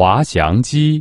滑翔机。